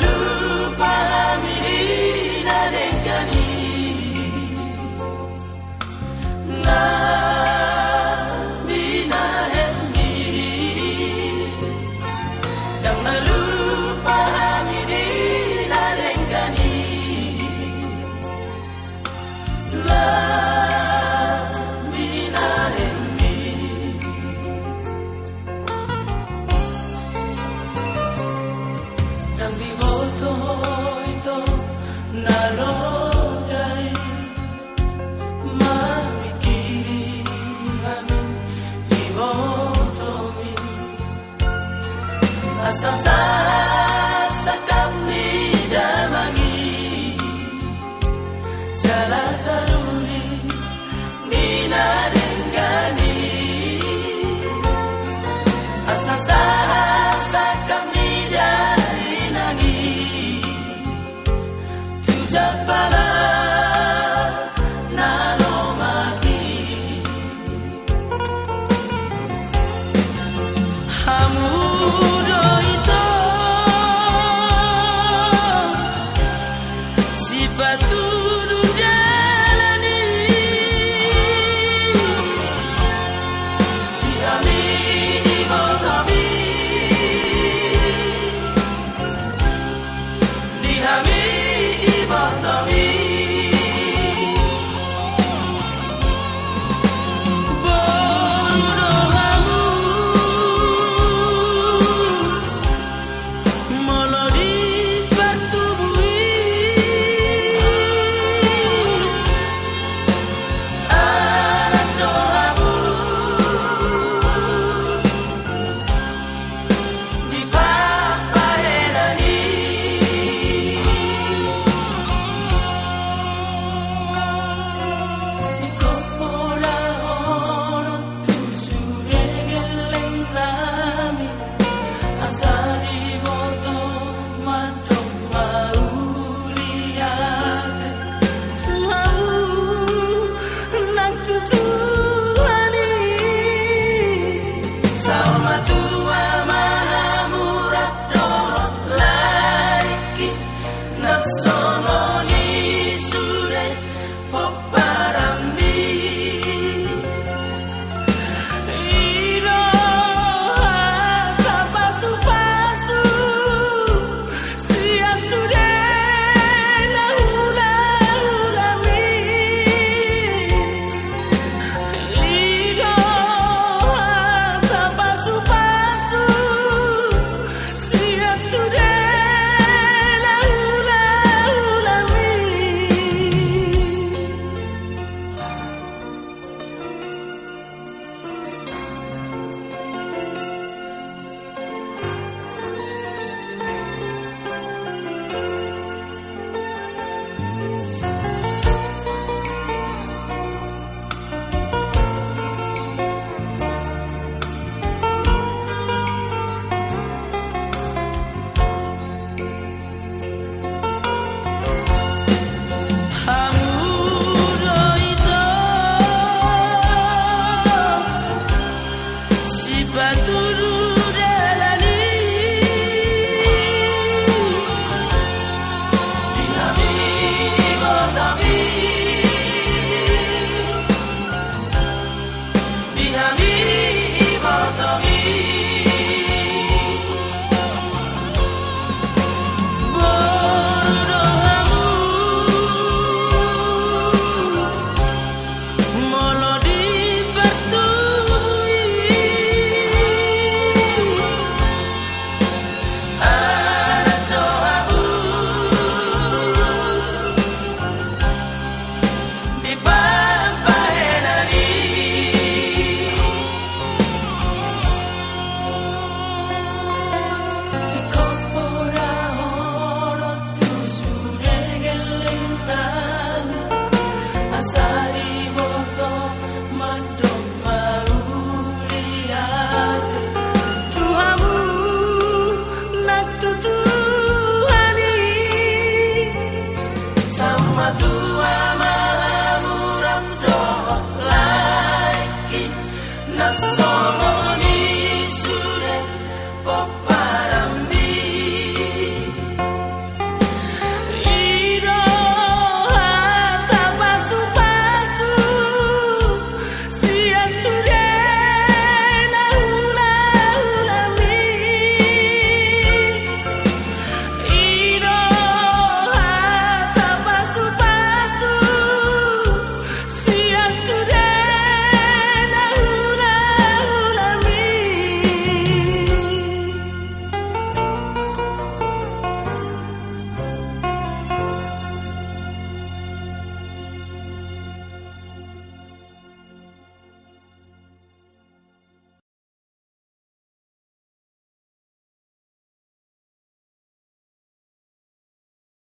hallelujah. Sesaat sekam didamangi Jalan teruli Nina dengani. Asa saat sekam didari nangi Tujak pala Nalomaki. Hamu Muhammadun